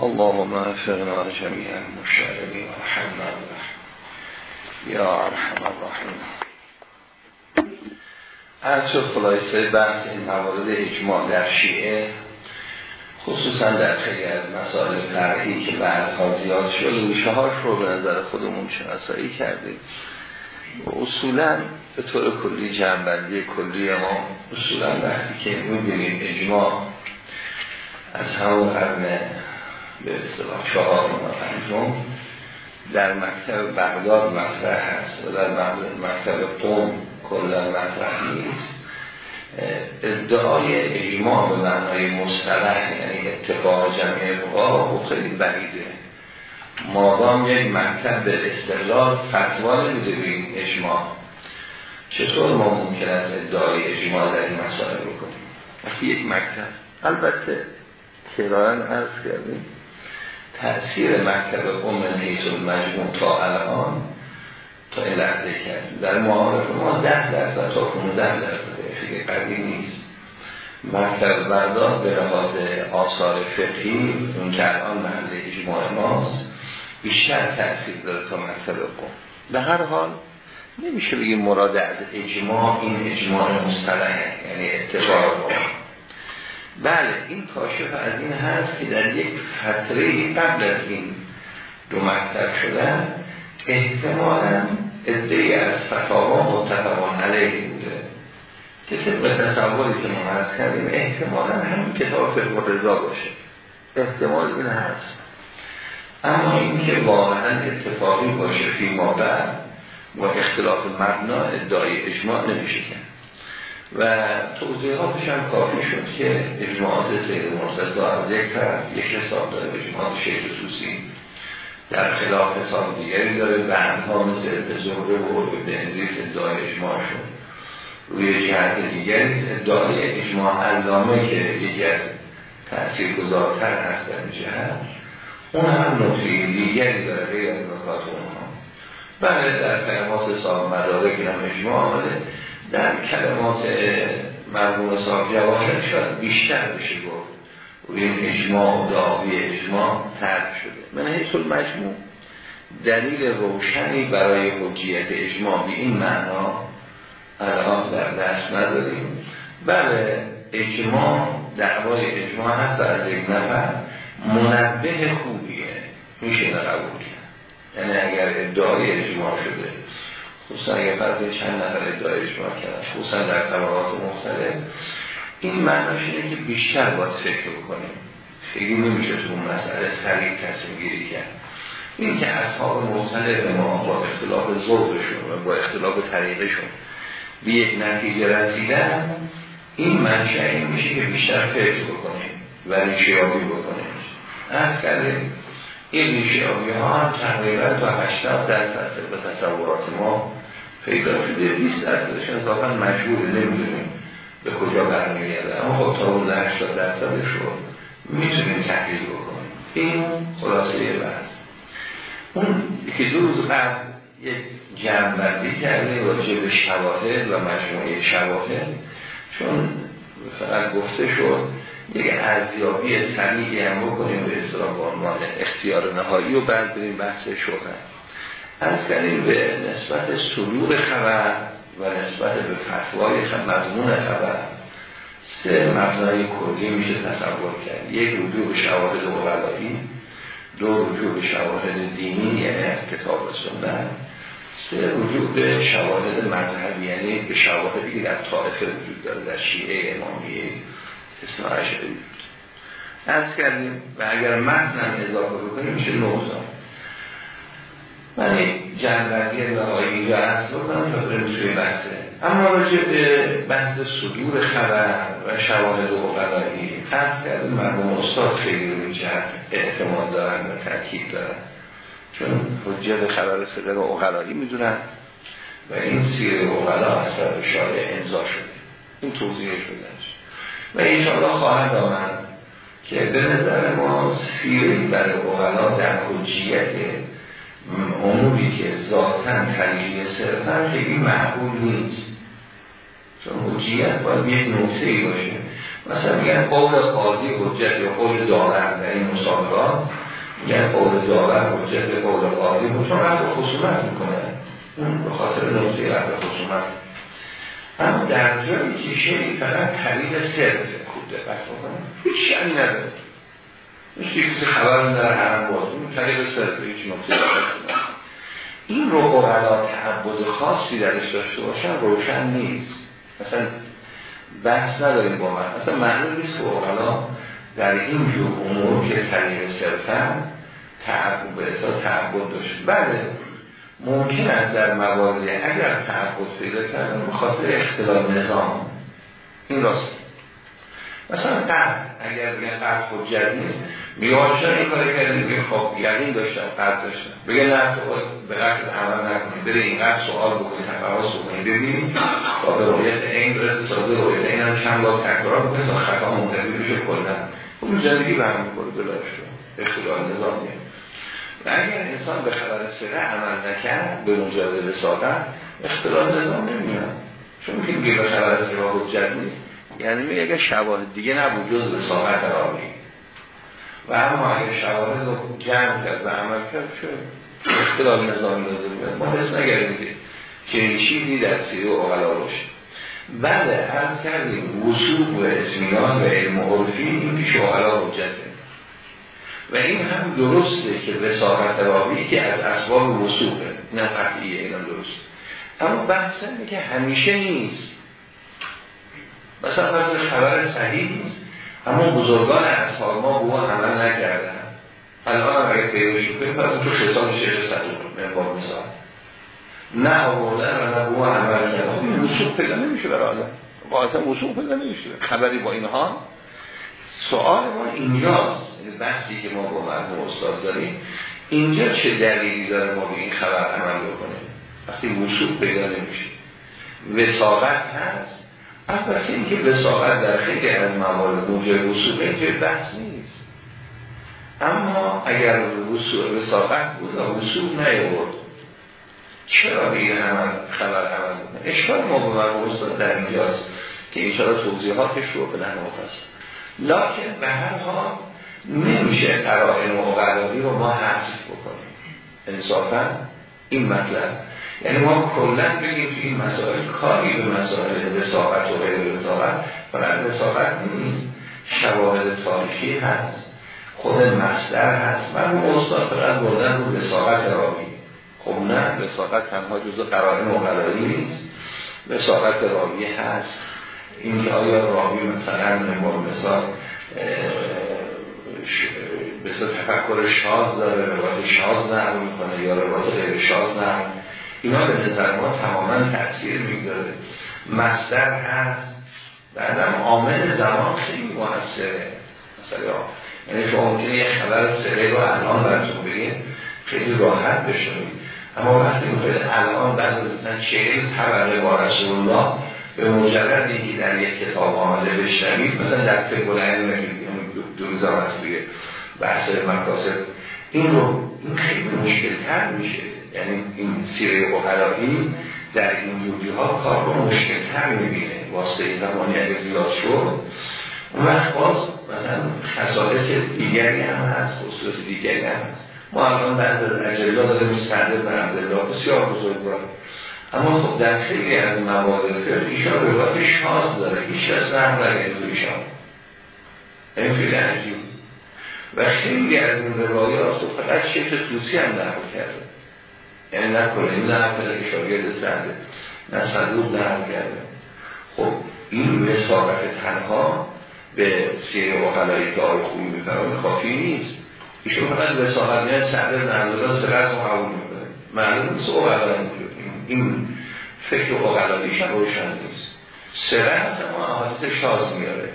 اللهم افرنا جميعا مشاربی و رحمنا یا ارحم الراحمین. از شد خلاصه بحث این موارد اجماع در شیعه خصوصا در خیلی از مسائل فرعی که بعدها زیاد شد هاش رو به نظر خودمون شناسایی کردیم. اصولا به طور کلی جنبندی کلی ما اصولا وقتی که می‌بینیم اجماع از همون قرن به اصطلاح چهار و پنجم در مکتب بغداد مطرح هست و در مکتب قوم کلا مطرح نیست. ادعای اجماع به معنای مصطلح یعنی اتفاق جمعی فقها خیلی بعیده. مادام یک مکتب به استقلال فتوا نمیده به این اجماع. چطور ما ممکن است ادعای اجماع در این مسائل بکنیم؟ وقتی یک مکتب البته کرایان عرض کردیم. تأثیر مکتب قوم حیث مجموع تا الان تا این لحظه کرد در معارف ما ده درصد تا 15 درصد خیلی قوی نیست. مکتب بردار به لحاظ آثار فقهی اون که الان محل اجماع ماست بیشتر تأثیر داره تا مکتب قوم به هر حال نمیشه بگیم مراد از اجماع این اجماع مصطلحه یعنی اتفاق بله این کاشف از این هست که در یک فتره قبل از این دو مکتب شدن احتمالا ادهی از فتاوا متفقان علیه بوده. که طبق تصوری که ما کردیم احتمالا همین کتاب فرق رضا باشه. احتمال این هست. اما اینکه واقعا اتفاقی باشه فی ما بعد و اختلاف مبنا ادعای اجماع نمیشه و توضیحاتش هم کافی شد که اجماعات سید مرتضا از یک طرف یک حساب داره اجماعات شیخ سوسی. در خلاف حساب دیگری داره بعدها مثل به زهره و به اندریس ادعای اجماع شد. روی جهت دیگری ادعای اجماع علامه که یکی از تأثیر گذارتر هست در جهت اون هم نقطه دیگری داره غیر از نکات اونها بله در کلمات صاحب مدارک هم اجماع آمده در کلمات مرموم صاحب جواهر شاید بیشتر بشه گفت. روی این اجماع و دعوی اجماع ترک شده. من حیث مجموع دلیل روشنی برای حجیت اجماع به این معنا الان در دست نداریم. بله اجماع دعوای اجماع هست. از یک نفر منبه خوبیه. میشه قبول یعنی اگر ادعای اجماع شده خصوصا اگر فرض چند نفر ادعای اجماع کرد خصوصا در طبقات مختلف این معناش اینه که بیشتر باید فکر بکنیم. خیلی نمیشه تو اون مسئله سریع تصمیم گیری کرد. این که اصحاب مختلف ما با اختلاف ذوقشون و با اختلاف طریقشون به یک نتیجه رسیدن این منشه این میشه که بیشتر فکر بکنیم و ریشیابی بکنیم. از کردیم. این ریشیابی ها هم تقریبا تا 80 درصد به تصورات ما پیدا شده. 20 درصدش اضافا مجبور نمی‌دونیم به کجا برمیگرده. اما خب تا اون 80 درصدش رو می‌تونیم تحلیل بکنیم. این خلاصه بحث. اون که دو روز قبل یک جمع کرده راجع به شواهد و مجموعه شواهد. چون فقط گفته شد یک ارزیابی سریعی هم بکنیم به اصطلاح به عنوان اختیار نهایی و بعد بریم بحث شهرت. از کردیم به نسبت سلوک خبر و نسبت به فتوای مضمون خبر سه مبنای کلی میشه تصور کرد. یک رجوع به شواهد اغلایی دو رجوع به شواهد دینی یعنی از کتاب سنت سه رجوع به شواهد مذهبی یعنی به شواهدی که در طائفه وجود داره در شیعه امامیه. اصلاحش بود. از کردیم و اگر متن هم اضافه بکنیم میشه نوزان من جنبندی و اینجا عرض بکنم تا بریم توی بحثه. اما راجع به بحث صدور خبر و شواهد و قضایی عرض کردیم مرموم استاد خیلی روی جهت اعتماد دارن و ترکیب دارن. چون حجت خبر صدق اقلایی می‌دونن و این سیر اقلا از طرف شارع امضا شده. این توضیح شده و اینشالله خواهد آمد که به نظر ما سیری برای اقلا در حجیت اموری که ذاتا تلیه صرفا خیلی معقول نیست. چون حجیت باید یک نقطه ای باشه. مثلا میگن قول قاضی حجت یا قول داور در این مسابقات میگن قول داور حجت قول قاضی. چون رفت خصومت می‌کنه اون به خاطر نقطه رفت خصومت. اما در جایی که شیعی فقط طریق صرف خوب بکنه. هیچ شنی نداره. مثل کسی خبر نداره حرم باز اون طریق صرف هیچ نقطه این رو اقلا تعبد خاصی درش داشته باشن روشن نیست. مثلا بحث نداریم با من. مثلا معلوم نیست که اقلا در این جور امور که طریق صرفن تعبد به اصلا بله. ممکن است در مواردی اگر تعبد پیدا کردن به خاطر اختلاف نظام. این راست. مثلا قرد اگر بگن قرد حجت نیست میواشن این کاری کردیم بگه خب یقین داشتم قرد داشتم. بگه نه تو به قرد عمل نکنید بره اینقدر سوال بکنید تفراس بکنید ببینید با به رویت این برسه سازه رویت این هم چند بار تکرار بکنید تا خطا منتقی بشه کلن اون زندگی برمی کنه بلاش اختلاف نظامیه و اگر انسان به خبر سره عمل نکرد به مجرد وساقت اختلاف نظام نمیاد. چون میگه به خبر سره حجت نیست. یعنی میگه اگر شواهد دیگه نبود جز وساقت راوی. و اما اگر شواهد رو جمع کرد و عمل کرد شد اختلاف نظامی داده بود ما حس نگردیم که این چیزی در سیره اغلا باشه. بعد عرض کردیم وصول و اسمینان و علم عرفی این پیش اغلا حجته. و این هم درسته که وساقت راوی که از اسباب وصوله نه قطعیه این هم درست اما بحث که همیشه نیست. مثلا فرض خبر صحیح نیست اما بزرگان اصحاب ما به عمل نکردن. الان هم اگه پیدا شد فرض تو خصال شیخ صدوق منبار مثال. نه آوردن و نه به عمل کردن. این وصول پیدا نمیشه برای آدم. واقعا وصول پیدا نمیشه. خبری با اینها سوال ما اینجاست. بحثی که ما با مرحوم استاد داریم اینجا چه دلیلی داره ما به این خبر عمل بکنیم؟ وقتی وصول پیدا نمیشه. وساقت هست. البته اینکه وساقت در خیلی از موارد موجب وصول اینجا بحث نیست. اما اگر وصول وساقت بود و وصول نیورد چرا به این عمل خبر عمل بکنه اشکال ما با مرحوم استاد در اینجاست که اینشالا توضیحاتش رو به نحن لکن به هر حال نمیشه قرائن و رو ما حذف بکنیم. انصافا این مطلب. یعنی ما کلا بگیم تو این مسائل کاری به مسائل وساقت و غیر وساقت فقط وساقت نیست. شواهد تاریخی هست. خود مصدر هست. من استاد فقط بردن رو وساقت راوی. خب نه وساقت تنها جزء قرائن و نیست. وساقت راوی هست. این که آیا راوی مثلا نمور مثال به تفکر شاز داره روایت شاز نقل می‌کنه یا روایت غیر شاز نقل. اینا به نظر ما تماما تاثیر می‌گذاره مصدر هست بعدم عامل زمان خیلی موثره. مثلا یعنی شما ممکنه یه خبر سره رو الان براتون بگیم خیلی راحت بشونید اما وقتی می‌خواید الان بعد از مثلا چهل طبقه با رسول الله به مجرد اینکه در یک کتاب آمده بشنوید مثلا در فقه العلم دوزار هست دیگه بحث مکاسب این رو این خیلی مشکل تر میشه. یعنی این سیره اقلایی در این جوری ها کار رو مشکل تر می‌بینه. واسطه زمانی اگه زیاد شد اون وقت باز مثلا خصائص دیگری هم هست خصوص دیگری هم هست. ما الان بعد از اجلا داره مستعده بر عبدالله بسیار بزرگ برد اما خب در خیلی از موارد فقه ایشان روایت شاز داره. هیچ از نحن در ایشان. این خیلی عجیب و خیلی از این روایات رو فقط شیخ توسی هم نقل کرده. یعنی نکنه این نقل که شاگرد سرده نه صدوق نقل کرده. خب این وساقت تنها به سیر اقلایی که آقای خوبی میفرمه کافی نیست. ایشون فقط وساقت میاد سرده نقل داده سرد و قبول می‌کنه. معلوم نیست اقلایی این فکر اقلاییش هم روشن نیست. سرد ما احادیث شاز میاره.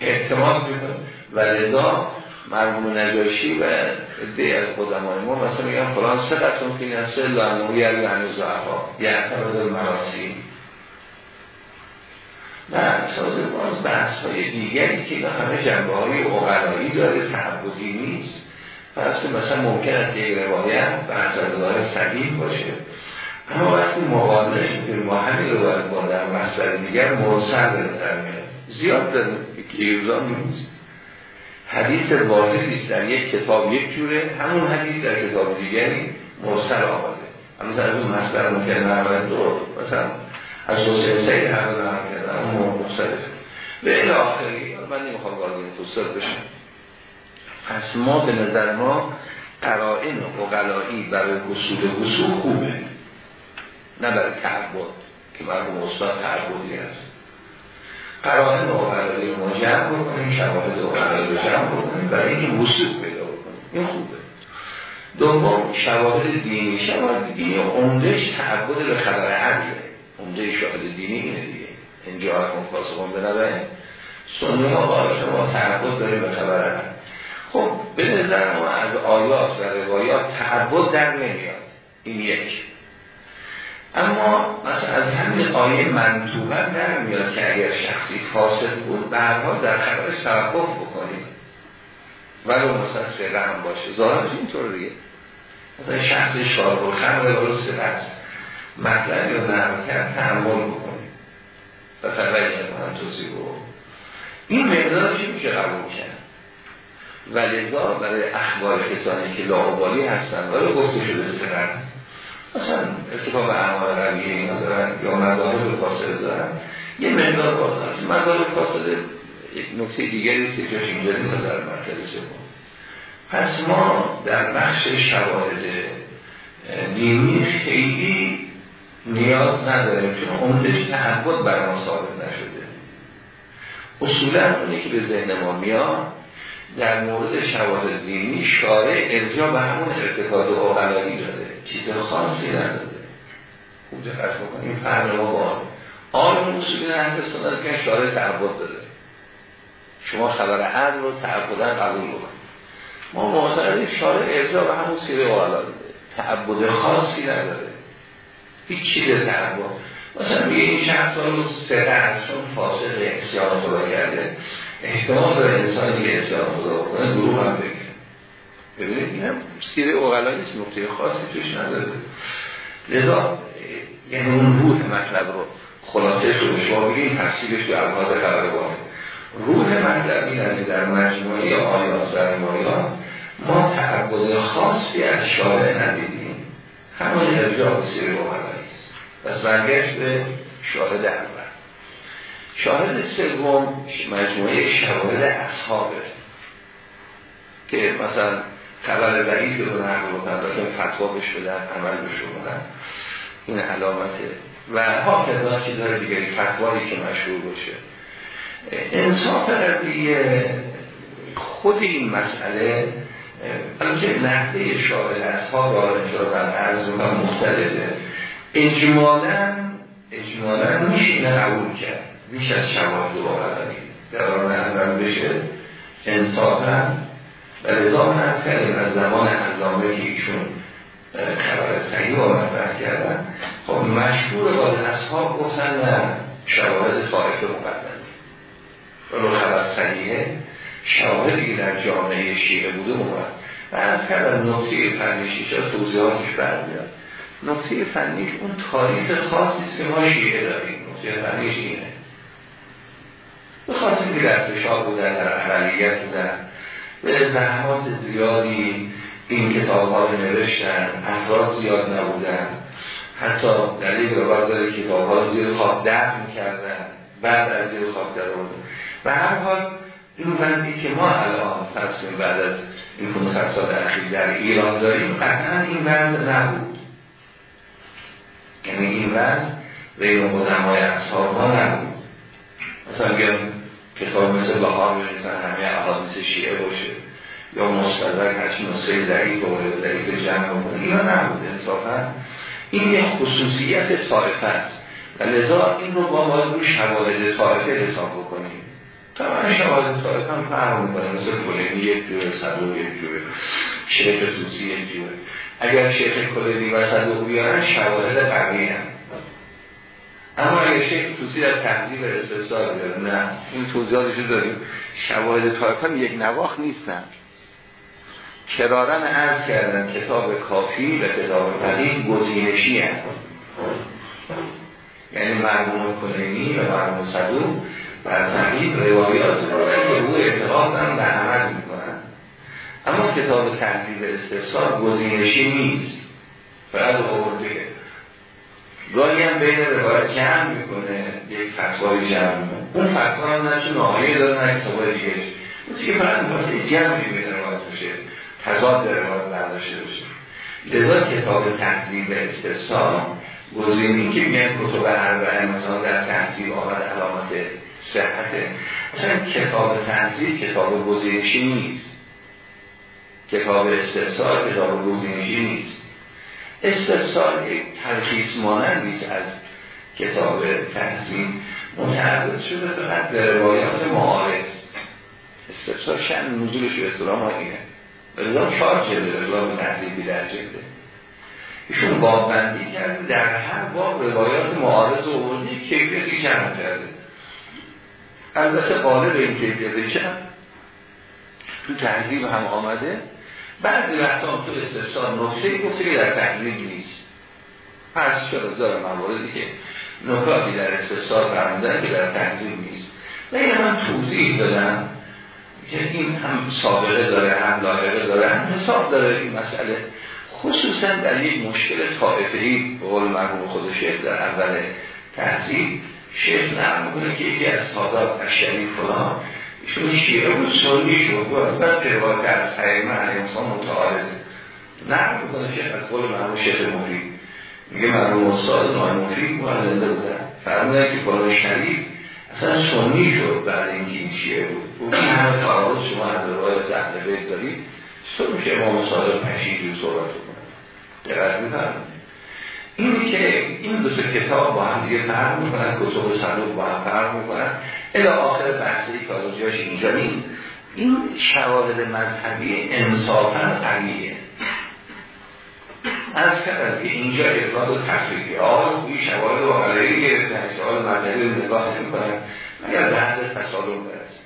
احتمال می‌کنه. و لذا مرمون نجاشی و عده از قدمای ما مثلا میگن فلان سقتون که نفسه لعنوی علی هنوز زعفا یعنی از المراسی نه تازه باز بحث های دیگری که همه جنبه های اغلایی داره تعبدی نیست. پس مثلا ممکن است یک روایت بحث از صحیح باشه. اما وقتی مقابلش می‌کنیم ما همین رو باید با در مصدر دیگر مرسل به نظر میاد زیاد داریم که روزا نیست. حدیث واحدی در یک کتاب یک جوره همون حدیث در کتاب دیگری مرسل آمده. اما در اون مصدر ممکن نرمه دو مثلا از حسین سید هر دو نرمه کردن اما مختلف به این آخری من نمی‌خوام وارد این توصیل بشم. پس ما به نظر ما قرائن اقلایی برای حصول حصول خوبه. نه برای تعبد که مرموم استاد تعبدی هست. قرائن اقلایی ما جمع بکنیم شواهد اقلایی رو جمع بکنیم برای اینکه وصول پیدا بکنیم. این خوبه. دوم شواهد دینی. شواهد دینی عمدهش تعبد به خبر عدله عمده شواهد دینی اینه دیگه. اینجا هم فاسقون بنابراین سنی ها با شما تعبد داریم به خبر عدل خب به نظر ما از آیات و روایات تعبد در نمیاد. این یک. اما مثلا از همین آیه منطوبه در میاد که اگر شخصی فاسد بود برها در خبرش توقف بکنیم. ولو مثلا سره هم باشه. ظاهرش اینطور دیگه. مثلا شخص شارب و خمر ولو سره مطلب یا نرم کرد تحمل بکنیم. و تبعیه کنن توضیح این مقدار چی میشه قبول کرد؟ و لذا برای اخبار کسانی که لاعبالی هستن ولی گفته شده سرن اتفاق اعمال رویه اینا دارن یا مدارب فاصله دارن. یه مقدار بازن مدارب فاصله یک نکته دیگری که اینجا نیست در پس ما در بخش شواهد دینی خیلی نیاز نداریم چون عمدش تعبد بر ما ثابت نشده. اصولا اونی که به ذهن ما میاد در مورد شواهد دینی شارع ارجا به همون ارتکاد و اقلایی داده چیز خاصی نداده خوب دقت بکنیم فهم ما با آن اصولی اهل سنت که شارع تعبد داده شما خبر عدل رو تعبدن قبول بکنید. ما معتقدیم شارع ارجا به همون سیره اقلا داده تعبد خاصی نداره. هیچ چیز تعبد. مثلا میگه این شخص رو سره از چون فاسق اکسیان خدا کرده. احتمال داره انسانی که اصلاح خدا بکنه گروه هم بگه. ببینید این هم سیره اوغلا نیست نقطه خاصی توش نداره. لذا یعنی اون روح مطلب رو خلاصه شده شما بگیم تفصیلش تو الهاد خبر روح مطلب این در مجموعه آیات و روایات ما تعبد خاصی از شارع ندیدیم. همون ارجاع سیره اوغلا نیست. پس برگشت به شاهد اول. شاهد سوم مجموعه شواهد اصحابه. که مثلا خبر ضعیف رو نقل که فتوا بش بدن عمل بدن. این علامته و ها کذا چیزهای دیگری فتوایی که مشهور باشه. انصاف قضیه خود این مسئله البته نحوه شاهد اصحاب را اینجا در عرض مختلفه. اجمالا اجمالا میشه اینه قبول کرد. بیش از شواهد و قدری قرار نظرم بشه. انصافا و رضا من از کردیم از زمان علامه که ایشون خبر صحیح مطرح کردن. خب مشهور باز اصحاب گفتن نه شواهد طائفه مقدمی ولو خبر صحیحه. شواهدی در جامعه شیعه بوده اومد و از کردن نقطه فنیشی چرا توضیحاتش برمیاد. نقطه فنیش اون تاریخ خاصی که ما شیعه داریم. نقطه فنیش اینه خاطر که در فشار بودن در اقلیت بودن. به زحمات زیادی این کتاب ها رو نوشتن افراد زیاد نبودن. حتی دلیل به داره کتاب ها زیر خواب درد می‌کردن بعد از زیر خواب در و هر حال این وضعی که ما الان فرض بعد از این 500 سال اخیر در ایران داریم قطعا این وضع نبود. یعنی این وضع بین قدمای اصحاب ها نبود. مثلا کتاب مثل بهار بنویسن همه احادیث شیعه باشه. یا مستدرک هرچی نسخه ضعیف و ضعیف جمع کنه اینا نبود انصافا. این یک خصوصیت طایفه است. و لذا این رو با باید روی شواهد طایفه حساب بکنیم. طبعا شواهد طایفه هم فرق می‌کنه. مثل کلینی یک جوره صدو یک جوره شیخ توسی یک جوره اگر شیخ کلینی و صدو بیارن شواهد قوی هم. اما اگر شیخ توسی در تحضیب استفسار بیاره نه. این توضیحاتشو داریم. شواهد طایف هم یک نواخ نیستن. کرارن عرض کردن کتاب کافی و کتاب قدیم گزینشی هم یعنی مرموم کلینی و مرموم صدوق بر تقییم روایات رو به او اعتقاد هم در عمل می‌کنن. اما کتاب تحضیب استفسار گزینشی نیست. فقط آورده. گاهی هم بین روایت جمع می‌کنه یک فتوای جمع می‌کنه. اون فتوا هم نه چون آقایه داره نه کتابای دیگه مثل که فقط می‌خواسته روایت بشه تضاد روایت برداشته بشه لذا کتاب تحضیب استفسار گزینی که میگن کتب اربعه مثلا در تحضیب آمد علامات صحته اصلا کتاب تنظیر کتاب گزینشی نیست. کتاب استفسار کتاب گزینشی نیست. استفسار یک تلخیص مانند نیست از کتاب تنظیر متعرض شده فقط به روایات معارض. استفسار شن نزولش به اصطلاح ما اینه بلدا چهار جلده به تنظیبی در جلده ایشون بابندی کرده. در هر باب روایات معارض و کیفیتی کم کرده. البته قالب این کیفیت چند تو تحضیب هم آمده. بعضی وقتا تو استفسار نکته گفته که در تحضیب نیست. پس شده داره مواردی که نکاتی در استفسار فرمودن که در تحضیب نیست. و این من توضیح دادم. این هم سابقه داره هم لاحقه داره هم حساب داره این مسئله. خصوصا در یک مشکل طائفه‌ای به قول مرحوم خود در اول تحضیب شیخ نرم می‌کنه که یکی از سادات شریف فلان ایشون شیعه بود سنی شد و از بعد روایت از حیمه علیه انسان متعارض. نرم می‌کنه شیخ از قول مرموم شیخ مفید. میگه مرموم استاد نای مفید زنده بودن فرمودن که فلان شریف اصلا سنی شد بعد اینکه این شیعه بود. اون همه تعارض شما از اهل بیت دارید چطور میشه امام صادق پشید و صحبت کنه دقت میفرمایید. این که این دو کتاب با هم دیگه فرق می‌کنن کتب صدوق با هم فرق می‌کنن. الی آخر بحثی که اینجا نیست. این شواهد مذهبی انصافا قویه. از کردم که اینجا افراد و تفریقی خوبی شواهد و غلایی گرفته شواهد مذهبی رو نگاه نمی‌کنن مگر به حد تسالم برسه.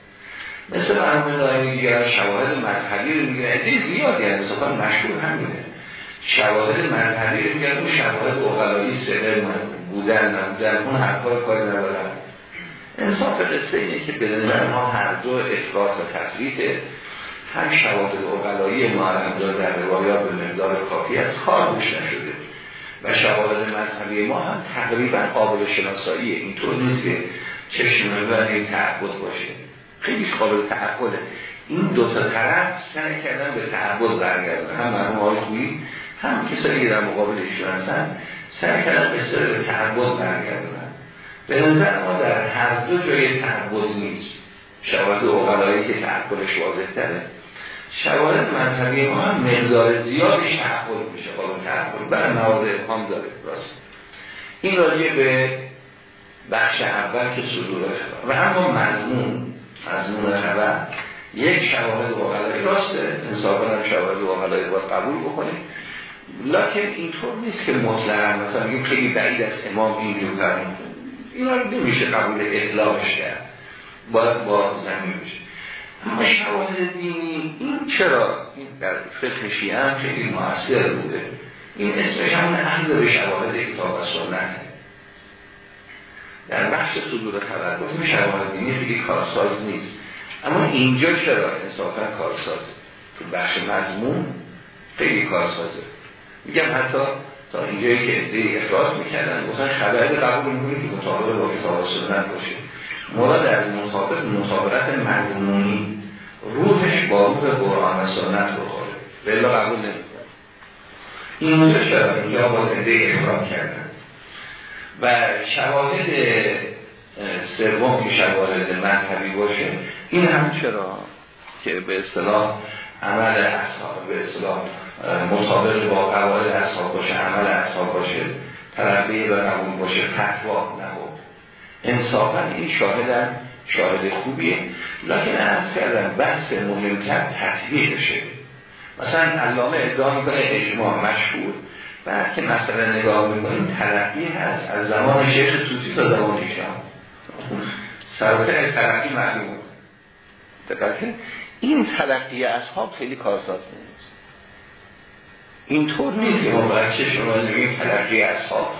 مثل مرمون نایی دیگر شواهد مذهبی رو می‌گیرن زیادی انصافا مشهور همینه. شواهد مذهبی رو میگن اون شواهد اقلایی سره بودن نبودن اون حرفا کاری ندارن. انصاف قصه اینه که به ما هر دو افراد و تفریطه هم شواهد اقلایی ما در روایات به مقدار کافی از کار روش نشده و شواهد مذهبی ما هم تقریبا قابل شناساییه اینطور نیست که چشم و این باشه. خیلی قابل تعبده این دو تا طرف سعی کردن به تعبد برگردن. هم مرحوم آقای هم کسایی که در مقابل ایشون هستن سعی کردن به به تعبد برگردن. به نظر ما در هر دو جای تعبد نیست. شواهد اوغلایی که تعبدش واضح تره. شواهد مذهبی ما هم مقدار زیادی تعبد میشه قابل تعبد برای مواد ابهام داره. راست. این راجع به بخش اول که صدور خبر. و اما مضمون. مضمون خبر یک شواهد اوغلایی راسته. انصافا هم شواهد اوغلایی باید قبول بکنیم. لکن اینطور نیست که مطلقا مثلا میگیم خیلی بعید از امام اینجور فرمون اینا رو نمیشه قبول اطلاقش کرد. باید با زمین بشه. اما شواهد دینی. این چرا؟ این در فقه شیعه هم خیلی موثر بوده. این اسمش همون اهل به شواهد کتاب و سنت. در بخش صدور خبر گفتیم شواهد دینی خیلی کارساز نیست. اما اینجا چرا انصافا کارسازه تو بخش مضمون خیلی کارسازه. میگم حتی تا اینجایی که ادهی افراد می‌کردن مثلا خبری قبول می‌کنی که مطابق با کتاب سنت باشه. مراد از مطابق مطابقت مضمونی روحش با روح قرآن و سنت بخوره بلا قبول نمی‌کنه. اینجا چرا اینجا با ادهی افراد کردن. و شواهد سوم که شواهد مذهبی باشه این هم چرا؟ که به اصطلاح عمل اصحاب به اصطلاح مطابق با قواعد اصحاب باشه عمل اصحاب باشه تربیه و قبول باشه فتوا نبود. انصافا این شاهد شاهد خوبیه. لکن از کردن بحث مهمتر تطبیقشه مثلا علامه ادعا می‌کنه اجماع مشهور. بعد که مثلا نگاه می‌کنیم ترقی هست. از زمان شیخ توتی تا زمان ایشان. سرطه ترقی معلوم. دقیقه این تلقی اصحاب خیلی کارساز نیست. اینطور نیست که ما بچه شما نمیم تلقی اصحاب.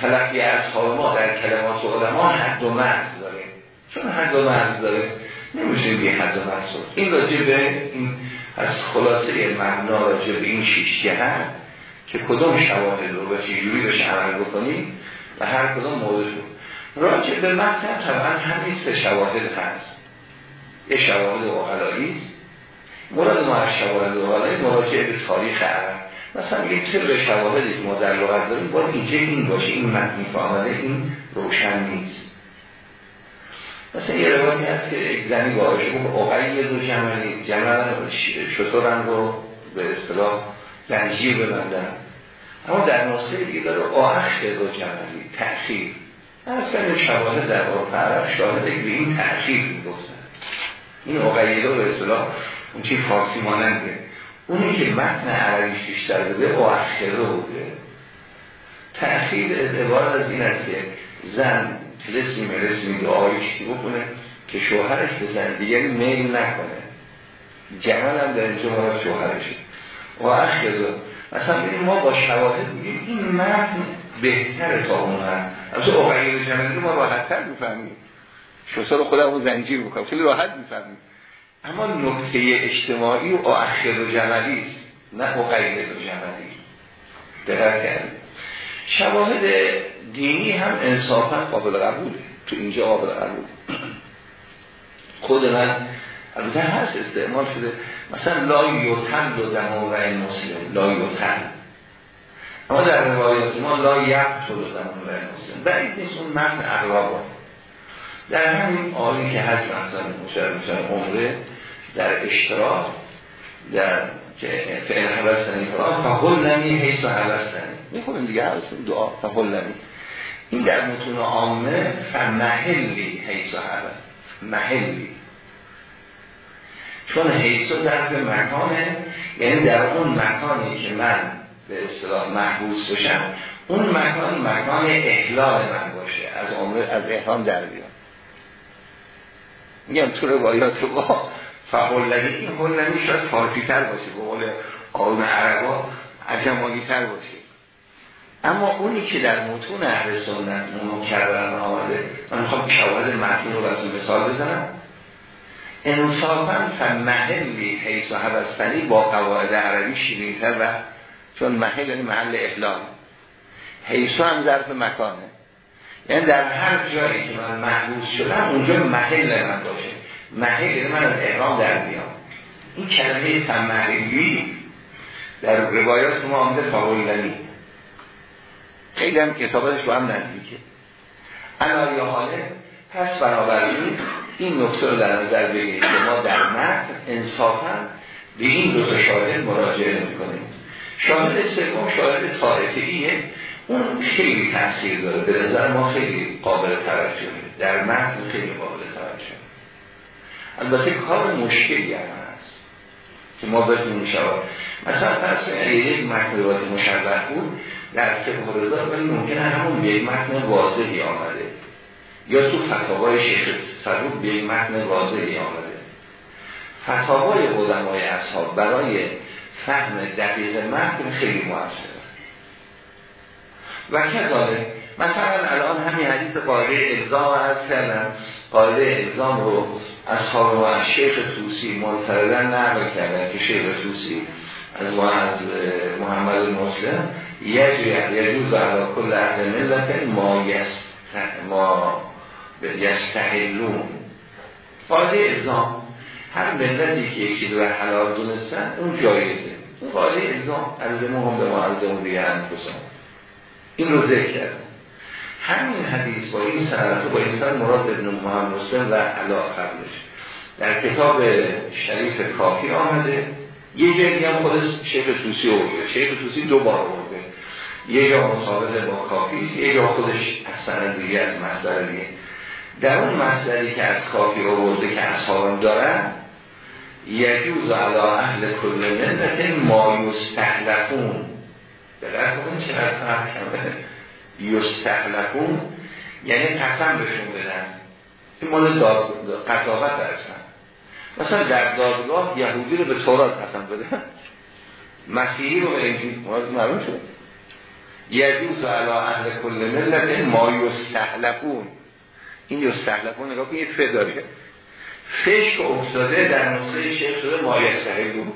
تلقی اصحاب ما در کلمات علما حد و مرز. چون حد و مرز داره. نمیشه بی حد و مرز این راجع به این از خلاصه معنا راجع به این شیش جهت که کدام شواهد رو و چجوری بهش عمل بکنیم و هر کدام موضوع راجع به مطلب طبعا همین سه شواهد هست. یه شواهد اقلایی مراد ما از شواهد اقلایی مراجعه به تاریخ عرب. مثلا یک طبق شواهدی که ما در لغت داریم باید اینجا این باشه این متنی آمده این روشن نیست. مثلا یه روانی هست که یک زنی با گفت اقعی یه دو جمعی جمعی شطورم رو به اصطلاح زنجیر ببندن. اما در ناسه دیگه داره آخش دو جمعی تأخیر. اصلا این شواهد در عرب شاهده به این تأخیر می‌گفتن. این اقعی رو به اصطلاح اون چی فارسی ماننده اونی که متن عربیش بیشتر بوده رو بوده. تأخیر اعتبار از این است که زن تلسمی مرسمی دعایش بکنه که شوهرش به زن دیگری میل نکنه. جمال هم در اینجا مراد شوهرشه و رو. مثلا ببینیم ما با شواهد میگیم این متن بهتره تا اون هم از اقعیر جمعی ما راحتتر می‌فهمیم. شوسا رو خودمون زنجیر بکنم خیلی راحت می‌فهمیم. اما نکته اجتماعی و آخر و جمعی نه اقعیر و جمعی دقیق کرد شواهد دینی هم انصافا قابل قبوله. تو اینجا قابل قبول خود من البته هست استعمال شده. مثلا لا یوتن دو این مسلم. لا یوتن اما در روایات ما لا یقت دو این مسلم. بعید نیست اون اقرابا در همین آلی که هست مثلا مشهر عمره در اشتراک در فعل حوستنی فهل نمی حوستنی می‌خونیم دیگه حوستنی دعا فهل نمی این در متون عامه فمحلی حیث و حوست محلی. چون حیث و در مکانه یعنی در اون مکانی که من به اصطلاح محبوس بشم اون مکان مکان احلال من باشه از عمر از احرام در بیان میگم تو روایات با فهولنی این هولنی شاید فارسی تر باشه به قول آن عربا عجمانی تر باشه. اما اونی که در متون اهل سنت کردن آمده من می‌خوام شواهد متن رو براتون مثال بزنم. انصافا فمحلی حیث و حبستنی با قواعد عربی شیرینتر و چون محل یعنی محل احلام حیث هم ظرف مکانه. یعنی در هر جایی که من محبوس شدم اونجا محل من باشه. محل یعنی من از احرام در بیام این کلمه تمحلی در روایات ما آمده فاولنی خیلی هم کتابتش با هم نزدیکه. انا یا حاله پس بنابراین این نکته رو در نظر بگیرید که ما در متن انصافا به این دو شاهد مراجعه کنیم شاهد سوم شاهد طائفیه اون خیلی تاثیر داره. به نظر ما خیلی قابل توجهه. در متن خیلی قابل توجه البته کار مشکلی هم هست که ما بتونیم شود مثلا پس یک روایت مشبه بود در فقه رضا ولی ممکنه همون یک متن واضحی آمده. یا تو فتاوای شیخ صدوق به یک متن واضحی آمده. فتاوای قدمای اصحاب برای فهم دقیق متن خیلی موثره و کذالک مثلا الان همین حدیث قاعده الزام از کردن قاعده الزام رو اصحاب و از شیخ توسی منفردن نقل کردن که شیخ توسی از محمد مسلم یجوز علا کل اهل ملت ما ما یستحلون. قاعده الزام هر ملتی که یک چیز رو حلال دونستن اون جایزه. اون الزام از هم به ما اون دیگه انفسان. این رو ذکر کرد همین حدیث با این سنت با این سنت مراد ابن محمد مسلم و علا قبلش. در کتاب شریف کافی آمده. یه جایی هم خودش شیخ توسی آورده شیخ توسی دو بار آورده یه جا مصابقه با کافی یه جا خودش از سند دیگه از مصدر دیگه. در اون مصدری که از کافی آورده که اصحابم دارن یجوز علا اهل کل ملت ما یستحلفون به اون چقدر فرق کنه؟ یستحلفون یعنی قسم بهشون بدن. این مال قطابت هستن مثلا در دادگاه یهودی رو به تورات قسم بدن مسیحی رو به انجیل. معلوم شد. یجوز علا اهل کل ملت ما یستحلفون. این یستحلفون نگاه کنید فه داره. فش که افتاده در نسخه شیخ شده ما یستحلفون.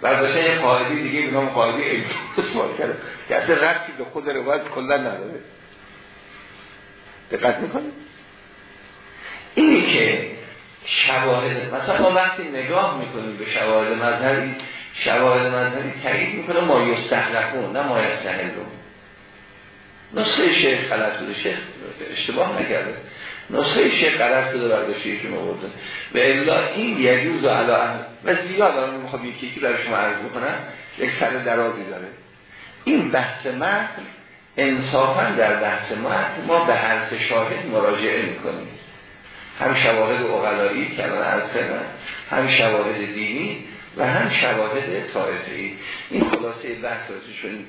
برداشتن یه قاعده دیگه به نام قاعده استعمال کرده که اصلا رفتی به خود روایت کلا نداره. دقت می‌کنه اینی که شواهد. مثلا ما وقتی نگاه می‌کنیم به شواهد مذهبی شواهد مذهبی تایید می‌کنه ما یستحلفون نه ما یستحلون. نسخه شیخ غلط بوده شیخ اشتباه نکرده. نسخه شیخ غلط بوده برداشتیشون آورده و الا این یجوز و علا و زیاد آن می‌خوام یکی یکی برای شما عرض بکنم یک سر درازی داره. این بحث متن انصافا در بحث متن ما به هر شاهد مراجعه می‌کنیم. هم شواهد اقلایی که الان عرض کردن هم شواهد دینی و هم شواهد طائفه‌ای. این خلاصه بحث شدیم؟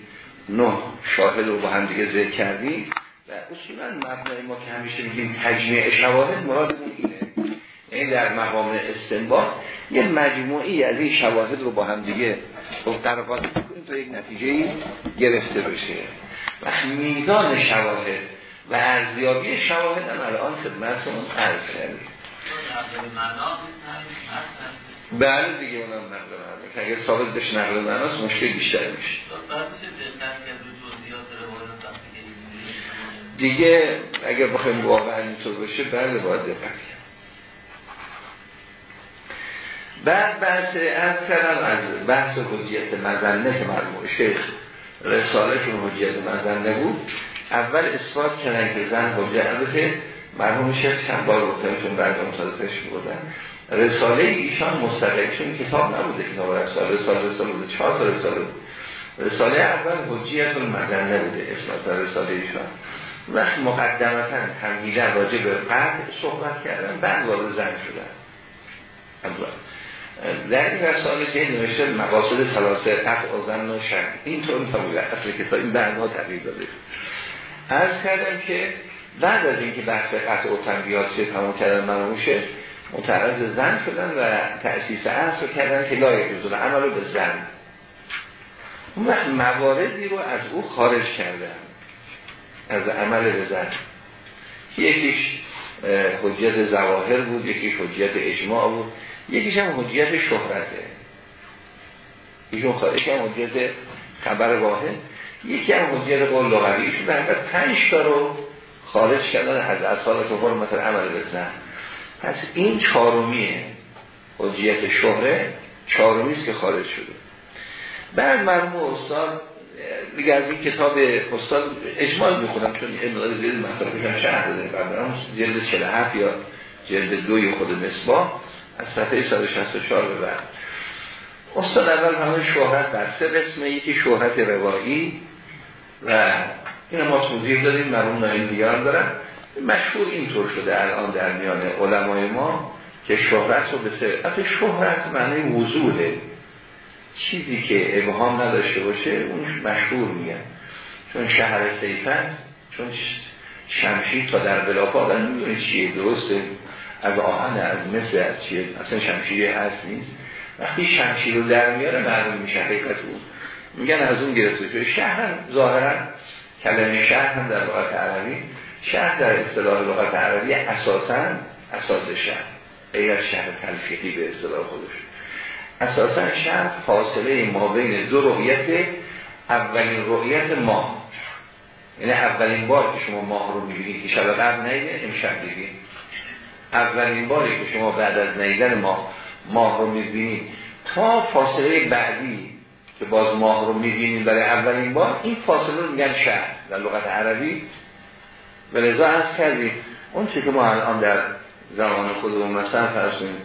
نه شاهد رو با هم دیگه ذکر کردیم و اصولا مبنای ما که همیشه میگیم تجمیع شواهد مراد اینه. این در مقام استنباط یه مجموعی از این شواهد رو با هم دیگه خب قرقاتی کنیم تا یک نتیجه گرفته بشه. و میزان شواهد و ارزیابی شواهد هم الان خدمتتون عرض کردیم. بله دیگه اونم نقل که اگر ثابت بشه نقل معناست مشکل بیشتر میشه. دیگه اگر بخوایم واقعا اینطور باشه بله باید دقت بعد بحث از کردم از بحث حجیت مزنه که مرموم شیخ رساله که حجیت مزنه بود. اول اثبات کردن که زن حجیت البته مرموم شیخ چند بار گفتم چون بعد مصادفش بودن رساله ایشان مستقل چون کتاب نبوده کتاب رساله رساله رساله بوده چهار تا رساله بود. رساله اول حجیت المزنه بوده اثبات رساله ایشان. وقت مقدمتا تمهیدا راجع به قطع صحبت کردن بعد وارد زن شدن. در این رساله که نوشته مقاصد ثلاثه قطع و زن و شک این طور بوده اصل کتاب این بعدها تغییر داده. عرض کردم که بعد از اینکه بحث قطع و تنبیات چه تمام کردن منوشه متعرض زن شدن و تأسیس اصل کردن که لایه بزرگ عملو به زن. اون مواردی رو از او خارج کردن از عمل به زن. یکیش حجیت زواهر بود یکیش حجیت اجماع بود یکیش هم حجیت شهرته. ایشون خارج هم حجیت خبر واحد. یکی هم حجیت قول لغوی ایشون در پنج تا رو خارج کردن از اصال تو مثلا عمل به زن. پس این چهارمیه حجیت شهره چهارمی که خارج شده. بعد مرموم استاد دیگه از این کتاب استاد اجمال می‌خونم چون این امداد زیر هم شهر داده بعد جلد 47 یا جلد دوی خود مصباح از صفحه 164 به بعد. استاد اول همه شهرت بر سه قسمه. یکی شهرت روایی و این ما توضیح داریم مرموم نایل دیگران دارن. مشهور اینطور شده الان در میان علمای ما که شهرت رو به سه شهرت معنی وضوحه. چیزی که ابهام نداشته باشه اون مشهور میگن. چون شهر سیفت چون شمشیر تا در بلاپا آدم نمی‌دونه چیه درسته؟ از آهن از مثل از چیه؟ اصلا شمشیری هست نیست. وقتی شمشیر رو در میاره معلوم میشه حقیقت بود میگن از اون گرفته شده. شهر ظاهرا کلمه شهر هم در لغت عربی. شهر در اصطلاح لغت عربی اساسا اساس شهر. غیر شهر تلفیقی به اصطلاح خودش. اساسا شهر فاصله ما بین دو رؤیت اولین رؤیت ماه یعنی اولین بار که شما ماه رو می‌بینید که شب قبل نیده امشب دیگه. اولین باری که شما بعد از نیدن ماه ماه رو می‌بینید تا فاصله بعدی که باز ماه رو می‌بینید برای اولین بار این فاصله رو میگن شهر در لغت عربی. و لذا از کردیم اون چه که ما الان در زمان خودمون مثلا فرسونیم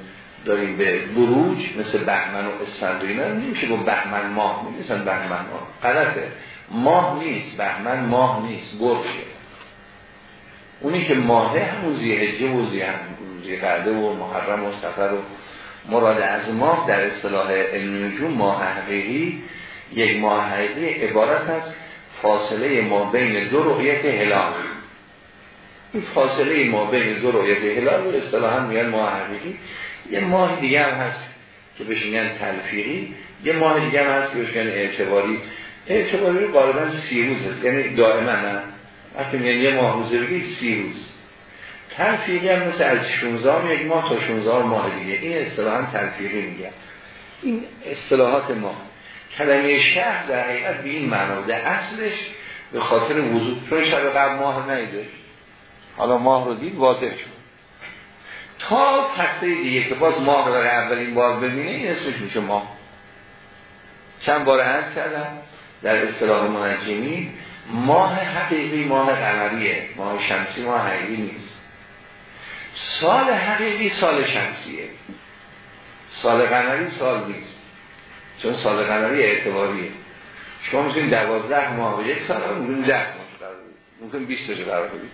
داریم به بروج مثل بهمن و اسفند و اینا نمیشه با بهمن ماه نیستن بهمن ماه. غلطه. ماه نیست بهمن ماه نیست برشه اونی که ماهه همون زیهجه و زیقرده و محرم و سفر و مراد از ماه در اصطلاح علم نجوم ماه حقیقی یک ماه حقیقی عبارت از فاصله ما بین دو رؤیت هلال. این فاصله ما بین دو رؤیت هلال رو اصطلاحا میگن ماه حقیقی. یه ماه دیگه هم هست که بهش میگن تلفیقی. یه ماه دیگه هم هست که بهش میگن اعتباری. اعتباری غالبا سی روزه. یعنی دائما نه؟ وقتی میگن یه ماه روزه بگید سی روز. تلفیقی هم مثل از 16 یک ماه تا 16 ماه دیگه. این اصطلاحا تلفیقی میگن. این اصطلاحات ما. کلمه شهر در حقیقت به این معنا اصلش به خاطر وضوع چون شب قبل ماه نیده. حالا ماه رو دید واضح شد. تا تقصه دیگه که باز ماه رو در اولین بار ببینه این اسمش میشه ماه. چند بار هست کردم در اصطلاح منجمی ماه حقیقی ماه قمریه. ماه شمسی ماه حقیقی نیست. سال حقیقی سال شمسیه. سال قمری سال نیست. چون سال قمری اعتباریه. شما می‌تونید دوازده ماه و یک سال ممکن ده ماه ممکن بیست تا قرار بدید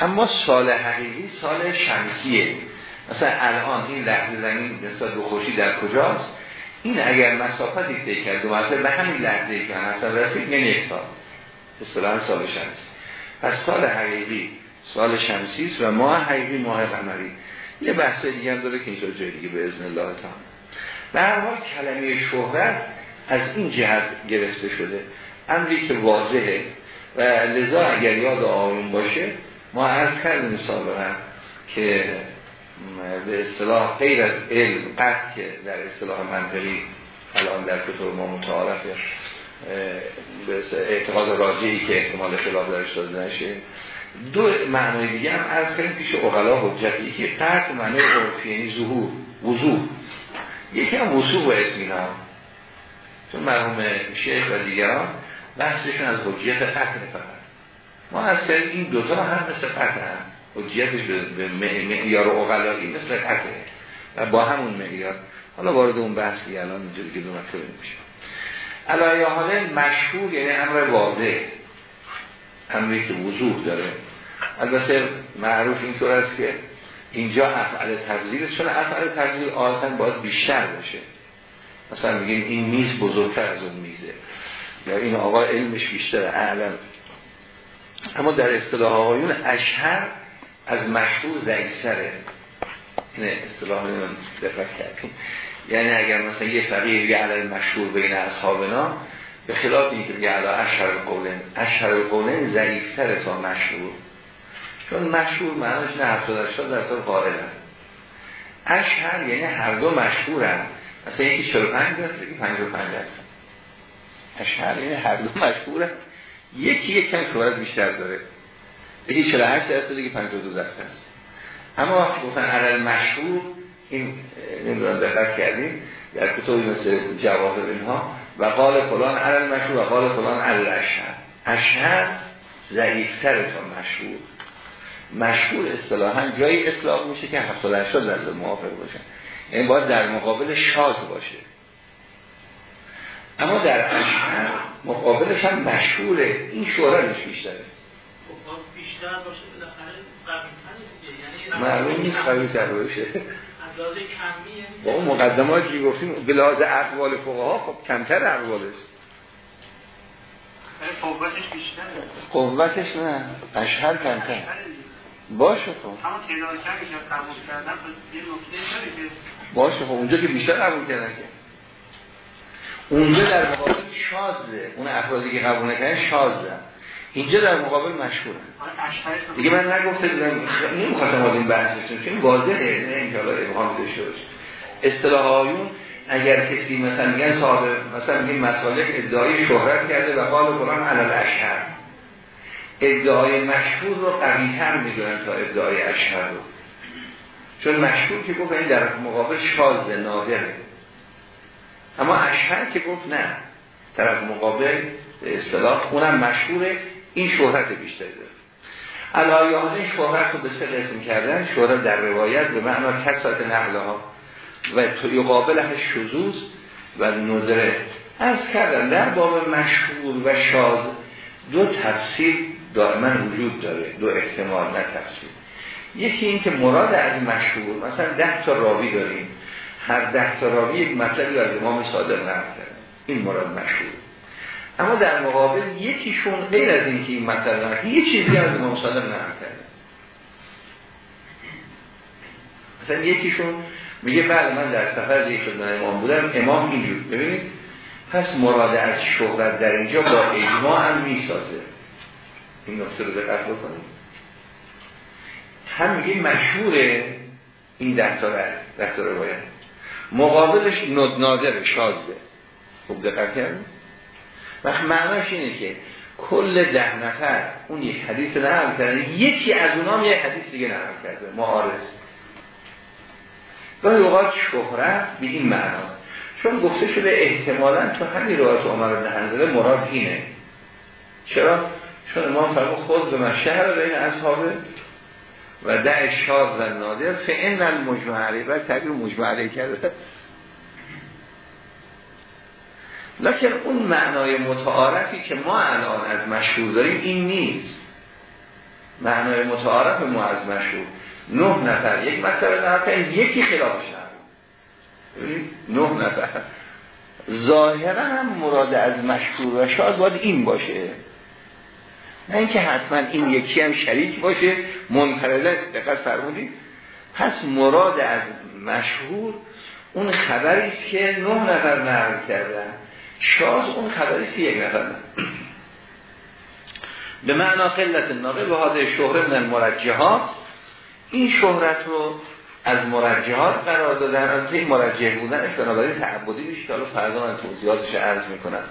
اما سال حقیقی سال شمسیه. مثلا الان این لحظه زمین نسبت به خوشی در کجاست؟ این اگر مسافتی طی کرد دو مرتبه به همین لحظه که مثلا رسید یعنی یک سال. اصطلاحا سال شمسی. پس سال حقیقی سال شمسی است و ماه حقیقی ماه قمری. یه بحث دیگه هم داره که اینجا جای دیگه به اذن الله تعالی به هر حال کلمه شهرت از این جهت گرفته شده. امری که واضحه و لذا اگر یاد آیون باشه ما عرض کردیم سابقا که به اصطلاح غیر از علم قطع که در اصطلاح منطقی الان در کتب ما متعارفه به اعتقاد راجعی که احتمال خلاف درش داده نشه. دو معنای دیگه هم از کردیم پیش اغلا حجت یکی قطع معنای عرفی یعنی ظهور وضوح. یکی هم وصول و اطمینان. چون مرحوم شیخ و دیگران بحثشون از حجیت قطع فقط. ما از کردیم این دوتا هم مثل قطع هم. حجیتش به معیار اغلایی مثل قطعه و با همون معیار. حالا وارد اون بحثی الان اینجوری که دو مطلب نمیشه علایه حاله مشهور یعنی امر واضح. امری که وضوح داره. البته معروف اینطور است که اینجا افعال تفضیل چون افعال تفضیل آلتن باید بیشتر باشه. مثلا میگیم این میز بزرگتر از اون میزه. یا این آقا علمش بیشتر اعلم اما در اصطلاح آقایون اشهر از مشهور ضعیفتره. این اصطلاح من دقت کردیم. یعنی اگر مثلا یه فقیه یه مشهور بین اصحابنا به خلاف این که میگه علا اشهر قولن اشهر قولن ضعیفتره تا مشهور. چون مشهور معنیش نه 70 80 درصد قائلن. اشهر یعنی هر دو مشهورن. مثلا یکی 45 درصد یکی 55 درصد. اشهر یعنی هر دو مشهورن. یکی یک کم شهرت بیشتر داره. یکی 48 درصد دیگه 52 درصد. اما وقتی گفتن علل مشهور این نمی‌دونم دقت کردیم در کتابی مثل جواهر اینها. و قال فلان علل مشهور و قال فلان علل اشهر اشهر ضعیفتر تا مشهور. مشهور اصطلاحا جایی اطلاق میشه که 70 80 درصد موافق باشن یعنی باید در مقابل شاز باشه. اما در اشهر مقابلش هم مشهوره. این شهرتش بیشتره. خب، بیشتر باشه یعنی معلوم نیست قوی تر باشه. با اون مقدمات که گفتیم؟ بلاز اقوال فقها خب کمتر اقوالش. قوتش بیشتره. قوتش نه اشهر کمتر. باشه خب. اما تعداد کمی که قبول کردن یه نکته داره که باشه خب اونجا که بیشتر قبول کردن که. اونجا در مقابل شازه. اون افرادی که قبول نکردن شازه. اینجا در مقابل مشهوره دیگه من نگفته بودم نمی‌خواستم از این بحث بشم چون واضحه نه اینکه حالا ابهام داشته باشه اصطلاح آیون اگر کسی مثلا میگن صاحب مثلا میگن مسالک ادعای شهرت کرده و قال قرآن علل اشهر ادعای مشهور رو قویتر می‌دونن تا ادعای اشهر رو. چون مشهور که گفت این در مقابل شازه نادره. اما اشهر که گفت نه. طرف مقابل اصطلاح اونم مشهوره. این شهرت بیشتری داره. علایه شهرت رو به سه قسم کردن. شهرت در روایت به معنا کسات نقله ها و یقابل شزوز و ندره از کردن در باب مشهور و شاز دو تفسیر دائما وجود داره. دو احتمال نه تفسیر یکی این که مراد از مشهور مثلا ده تا راوی داریم. هر ده تا راوی یک مطلبی از امام صادق نقل این مراد مشهور. اما در مقابل یکیشون غیر از اینکه این مطلب نقل یه چیزی از امام صادق نقل مثلا یکیشون میگه بعد من در سفر شد من امام بودم امام اینجور. ببینید؟ پس مراد از شهرت در اینجا با اجماع هم می‌سازه. این نقطه رو دقت بکنیم هم میگه مشهوره این دستار دستار روایت. مقابلش نادر شازده خوب دقت کردیم وقت معناش اینه که کل ده نفر اون یک حدیث نقل کرده یکی از اونام یک حدیث دیگه نقل کرده معارض گاهی اوقات شهرت به این معناست. چون گفته شده احتمالا تو همین روایت عمر بن حنظله مراد اینه. چرا؟ چون امام فرمود خود به مشهر بین اصحابه و ده شاز و نادر فعن المجمع و تبیر مجمع کرده. لکن اون معنای متعارفی که ما الان از مشهور داریم این نیست. معنای متعارف ما از مشهور. نه نفر یک مطلب نفر یکی خلافش نه نفر. ظاهرا هم مراد از مشهور و شاد باید این باشه. نه اینکه حتما این یکی هم شریک باشه منفرده دقت فرمودید. پس مراد از مشهور اون خبری که نه نفر نقل کردن. شاز اون خبری که یک نفر به معنا قلت ناقه به حاضر شهره من مرجحات این شهرت رو از مرجحات قرار دادن. از این مرجح بودنش بنابراین تعبدی میشه که حالا فردا توضیحاتش عرض می‌کنن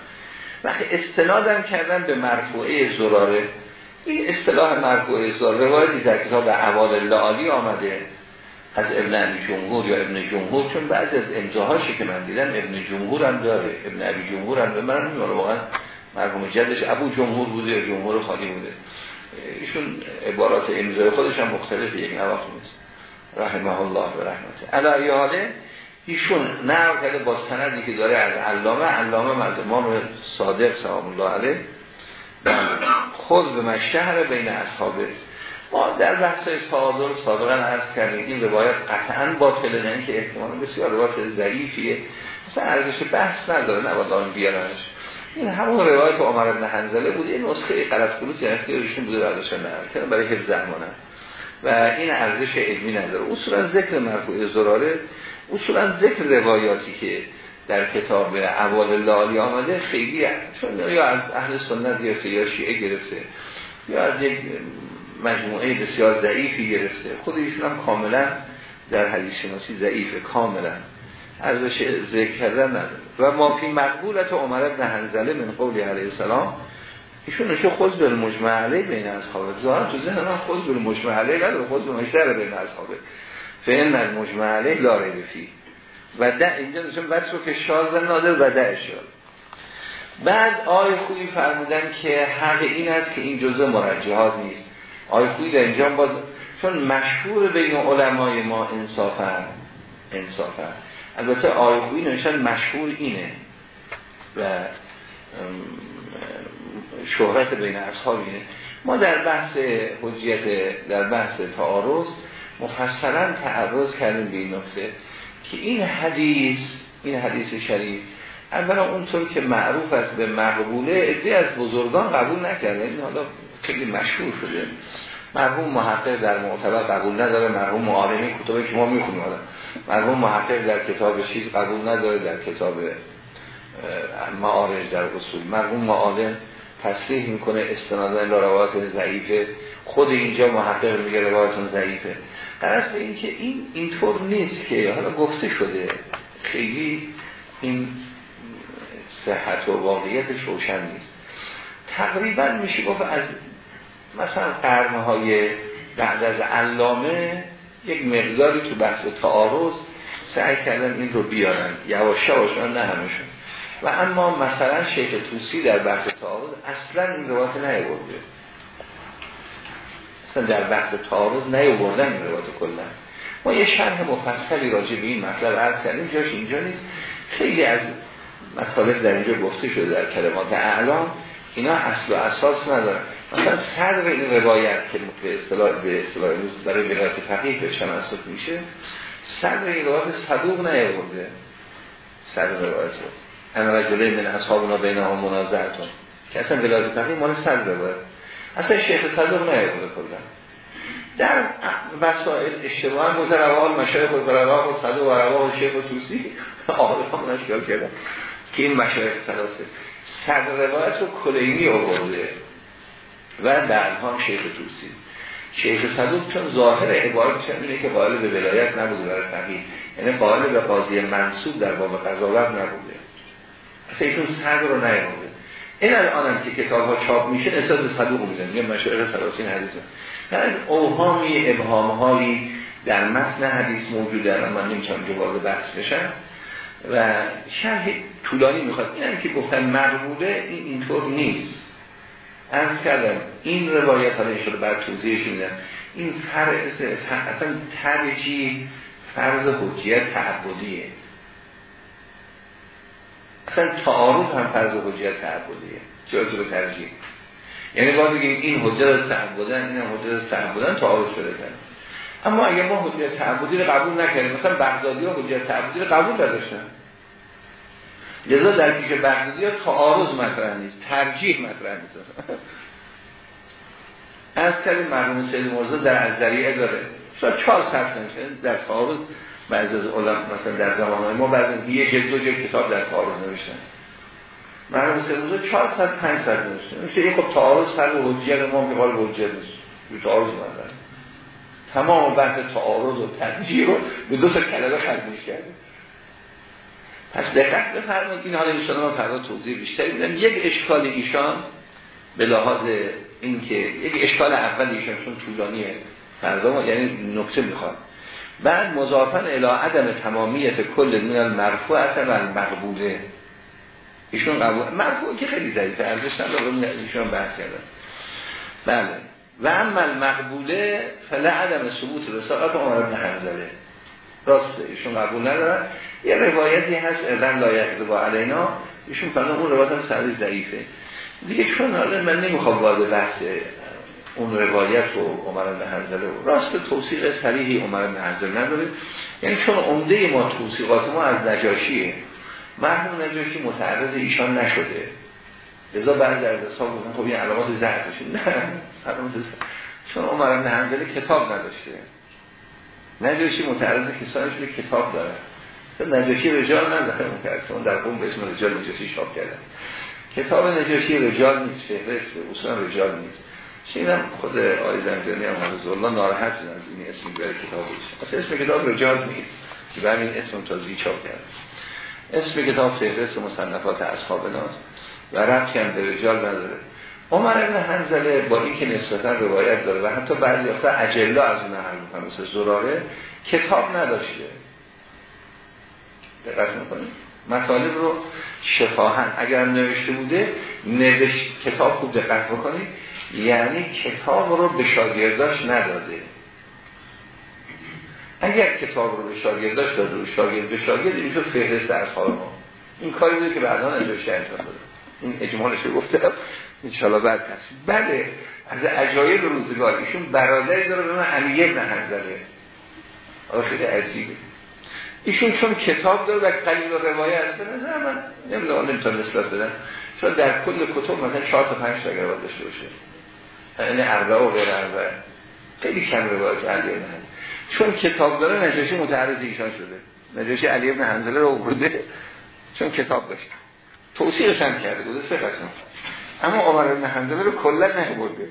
وقتی استنادم کردن به مرفوعه زراره این اصطلاح مرفوعه زراره روایتی در کتاب عواد لعالی آمده. از ابن جمهور یا ابن جمهور چون بعد از امضاهاشی که من دیدم ابن جمهور هم داره ابن عبی جمهور هم داره. من نمی‌دونم واقعا مرحوم جدش ابو جمهور بوده یا جمهور خالی بوده. ایشون عبارات امضای خودش هم مختلف یک نواخت نیست رحمه الله و رحمته. علی حاله ایشون نقل کرده با سندی که داره از علامه علامه از امام صادق سلام الله علیه خود به مشهر بین اصحابه. ما در بحث تعادل سابقا عرض کردیم این روایت قطعا باطله نه که احتمال بسیار روایت ضعیفیه. مثلا ارزش بحث نداره نباید آن بیارنش. این همون روایت عمر بن حنظله بود این نسخه غلط قلوت یعنی اختیارشون بوده برداشتن نه برای حفظ زمانه. و این ارزش علمی نداره. اصولا ذکر مرفوع زراره اصولا ذکر روایاتی که در کتاب عوال لالی آمده خیلی چون یا از اهل سنت گرفته یا شیعه گرفته یا از یک مجموعه بسیار ضعیفی گرفته خود ایشون هم کاملا در حدیث شناسی ضعیفه کاملا. ارزش ذکر کردن نداره. و ما فی مقبولت عمر بن حنزله من قولی علیه السلام ایشون نشه خود به مجمع علیه بین اصحابه. ظاهرا تو ذهن من خود به مجمع علیه نداره خود به مشتر بین اصحابه. فین المجمع علیه لا ریب فی و ده اینجا نشون بس رو که شاز نادر و ده شد بعد آی خوبی فرمودن که حق این است که این جزء مرجحات نیست. آی خوبی در اینجا باز چون مشهور بین علمای ما انصافا انصافا. البته آی خوبی نوشتن مشهور اینه. و شهرت بین اصحاب اینه ما در بحث حجیت در بحث تعارض مفصلا تعرض کردیم به این نقطه که این حدیث این حدیث شریف اولا اونطور که معروف است به مقبوله ادهی از بزرگان قبول نکرده. این حالا خیلی مشهور شده. مرحوم محقق در معتبر قبول نداره. مرحوم معالمی کتابی که ما می‌خونیم حالا. مرحوم محقق در کتاب چیز قبول نداره در کتاب معارج در اصول. مرحوم معالم تصریح می‌کنه استنادا این روایات ضعیفه. خود اینجا محقق میگه روایتون ضعیفه. قرص به این که این اینطور نیست که حالا گفته شده خیلی این صحت و واقعیتش روشن نیست. تقریبا میشه گفت از مثلا قرنهای بعد از علامه یک مقداری تو بحث تعارض سعی کردن این رو بیارن. یواش یواش نه همشون و اما مثلا شیخ توسی در بحث تعارض اصلا این روایت نیاورده. اصلا در بحث تعارض نیاوردن این روایت کلا. ما یه شرح مفصلی راجع به این مطلب عرض کردیم جاش اینجا نیست. خیلی از مطالب در اینجا گفته شده در کلمات اعلام. اینا اصل و اساس ندارن. مثلا صدر این روایت که به اصطلاح به اصطلاح برای ولایت فقیه به شناسات میشه صدر این روایت صدوق نیاورده. صدر روایت رو. انا رجله من اصحابنا بینهم منازعتون. که اصلا ولایت فقیه مال صدر روایت. اصلا شیخ صدوق نیاورده کلا. در وسائل اشتباه مزرعال مشایخ و برقا و صدوق و روا و شیخ و توسی آقای هم نشکل کردن که این مشاهد سلاسه صد روایت رو کلینی آورده و بعدها شیخ توسی شیخ صدوق چون ظاهر عبارت اینه که قائل به ولایت نبوده برای فقیه. یعنی قائل به قاضی منصوب در باب قضاوت نبوده. اصلا ایشون صدر رو نیامده این الان که کتاب ها چاپ میشه به صدوق میزن یه مشاهد سلاسین حدیث از اوهامی ابهام در متن حدیث موجوده من نمی‌تونم جو وارد بحث بشم. و شرح طولانی می‌خواد. این هم که گفتن مربوده این اینطور نیست. از کردم این روایت حالا شده بعد توضیحش میدن این فرض اصلا ترجی فرض حجیت تعبدیه. اصلا تعارض هم فرض حجیت تعبدیه. تو به ترجیح. یعنی باید بگیم این حجت تعبدن این حجت تعبدن تعارض شده کنه اما اگر ما حجت تعبدی رو قبول نکردیم مثلا بغدادی ها حجت تعبدی رو قبول نداشتن. لذا در پیش بغدادی ها تعارض مطرح نیست ترجیح مطرح نیست. از کلی مرحوم سید مرزا در از ذریعه داره. شاید چهار سطح نمیشه در تعارض بعض از علم مثلا در زمان ما بعضی یه جلد دو جلد کتاب در تعارض نوشتن. مرحوم مرزا چهار سطح پنج سطح نوشتن میشه این خب تعارض فرق حجیت ما که حال حجیت نیست. تعارض مطرح تمام بحث تعارض و ترجیح رو به دو تا کلمه ختمش کرده پس دقت بفرمایید این حالا ایشان ما فردا توضیح بیشتری میدم. یک اشکال ایشان به لحاظ اینکه یک اشکال اول ایشان چون طولانیه فردا ما یعنی نکته می‌خواد بعد مضافن الی عدم تمامیت کل من المرفوع و المقبوله ایشون قبول مرفوع که خیلی ضعیفه ارزش نداره ایشون بحث کردن بله. و اما المقبوله فلا عدم ثبوت رسالت عمر بن حنظله راسته ایشون قبول ندارن یه روایتی هست اذن لایق با علینا. ایشون فردا اون روایت هم سعی ضعیفه. دیگه چون حالا من نمی‌خوام وارد بحث اون روایت و عمر بن حنظله راست توصیق صریحی عمر بن حنظله نداره. یعنی چون عمده ما توصیقات ما از نجاشیه. مرحوم نجاشی متعرض ایشان نشده. لذا بعضی از اصحاب گفتن خب این علامات ضعفشه نه چون عمر بن حنظله کتاب نداشته. نجاشی متعرض کسانش به کتاب داره. نجاشی رجال نداره اون در قوم به اسم رجال نجاشی شاب کردن. کتاب نجاشی رجال نیست فهرست اصلا رجال نیست. شیدم خود آی زنجانی هم حافظ الله ناراحت از این اسم بره کتابش اصلا اسم کتاب رجال نیست. که به همین اسم تازی چاپ کرد اسم کتاب فهرست مصنفات اصحاب ناست و ربطی هم به رجال نداره. عمر ابن حنزله با این که نسبتا روایت داره و حتی بعضی وقتا اجلا از اون نقل می‌کنه مثل زراره کتاب نداشته. دقت می‌کنید مطالب رو شفاهن اگر نوشته بوده نوشت کتاب خوب دقت بکنید یعنی کتاب رو به شاگرداش نداده. اگر کتاب رو به شاگرداش داده و شاگرد به شاگرد اینجا فهرست از ما این کاری بوده که بعدا نجاشی انجام داده این اجمالش رو گفته انشاءالله بعد تصمیم بله از عجایب روزگار. ایشون برادری داره به من علی ابن حنظله. خیلی عجیبه. ایشون چون کتاب داره و قلیل و روایت به نظر من نمی‌دونم نمی‌تونم نسبت بدم. چون در کل کتب مثلا 4 تا 5 تا روایت داشته باشه. یعنی اربعه و غیر اربعه خیلی کم روایت علی ابن چون کتاب داره نجاشی متعرض ایشان شده. نجاشی علی ابن حنظله رو برده چون کتاب داشت. توصیحش هم کرده بوده سه قسم اما عمر ابن حنظله رو کلا نبرده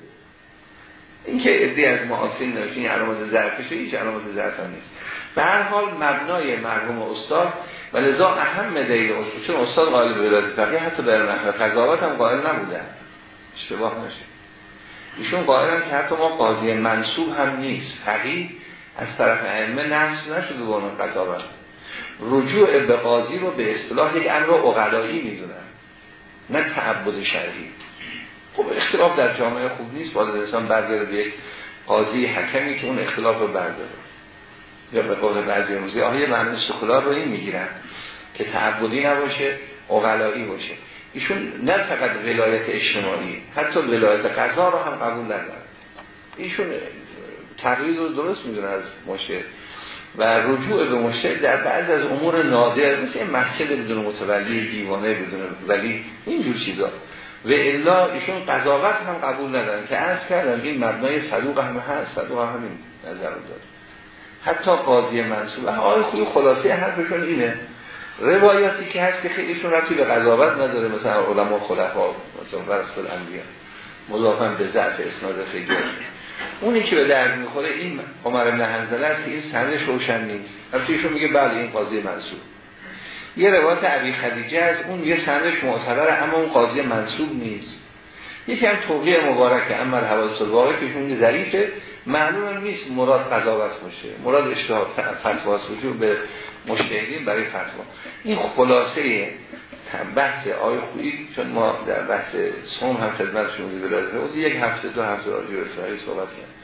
این که ادی از معاصرین نوشته این علامات ضعفشه هیچ علامات ضعف نیست. به هر حال مبنای مرحوم استاد و لذا اهم دلیل استاد چون استاد قائل به ولایت فقیه حتی در نحو قضاوت هم قائل نبودن. اشتباه نشه. ایشون قائلن که حتی ما قاضی منصوب هم نیست. فقیه از طرف ائمه نصب نشده به عنوان قضاوت. رجوع به قاضی رو به اصطلاح یک امر عقلایی می‌دونن نه تعبد شرعی. خب اختلاف در جامعه خوب نیست. باید انسان برگرده به یک قاضی حکمی که اون اختلاف رو برداره. یا به قول بعضی روزی آیه معنی سکولار رو این می‌گیرن که تعبدی نباشه اغلایی باشه. ایشون نه فقط ولایت اجتماعی حتی ولایت قضا رو هم قبول ندارن. ایشون تقلید رو درست می‌دونه از مشه و رجوع به مشتری در بعض از امور نادر مثل مسجد بدون متولی دیوانه بدون ولی اینجور چیزا. و الا ایشون قضاوت هم قبول ندارن که از کردن این مبنای صدوق هم هست صدوق هم همین نظر داره. حتی قاضی منصوب آقای خوی خلاصه حرفشون اینه. روایاتی که هست که خیلیشون رفتی به قضاوت نداره مثلا علما خلفا مثلا ورسل الانبیا. مضافن به ضعف اسناد خیلی. اونی که به درد می‌خوره این عمر بن حنظله است این سندش روشن نیست. البته میگه بله این قاضی منصوب. یه روایت عبی خدیجه است اون یه سندش معتبره اما اون قاضی منصوب نیست. یکی هم توقیه مبارکه اما حوادث الواقع که ایشون ضعیفه معلوم نیست مراد قضاوت باشه. مراد اشتهاد فتوا به مشتهدین برای فتوا. این خلاصه بحث آی خویی چون ما در بحث سوم هم خدمت شما بود یک هفته دو هفته راجع به صحبت کرد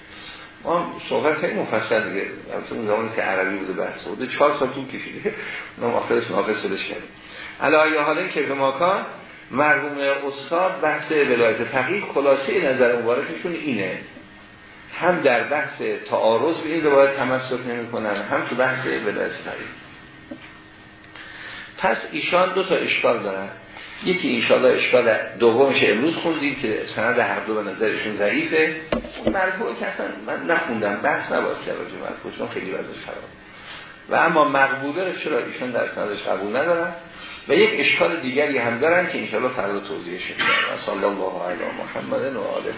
ما صحبت خیلی مفصل دیگه. البته اون زمانی که عربی بوده بحث بوده. چهار سال طول کشیده. اونم آخرش ناقص شدش کردیم علایه حالا که به ماکان مرحوم استاد بحث ولایت فقیه خلاصه نظر مبارکشون اینه. هم در بحث تعارض به این روایت تمسک نمی‌کنن هم تو بحث ولایت فقیه. پس ایشان دو تا اشکال دارن. یکی ایشالا اشکال دومش امروز خوندیم که سند هر دو به نظرشون ضعیفه. مرفوع که اصلا من نخوندم بحث نباید کرد راجع چون خیلی وضعش خراب. و اما مقبوله رو چرا ایشون در سندش قبول ندارن؟ و یک اشکال دیگری هم دارن که انشاءالله فردا توضیحش و صلی الله علیه محمد و آله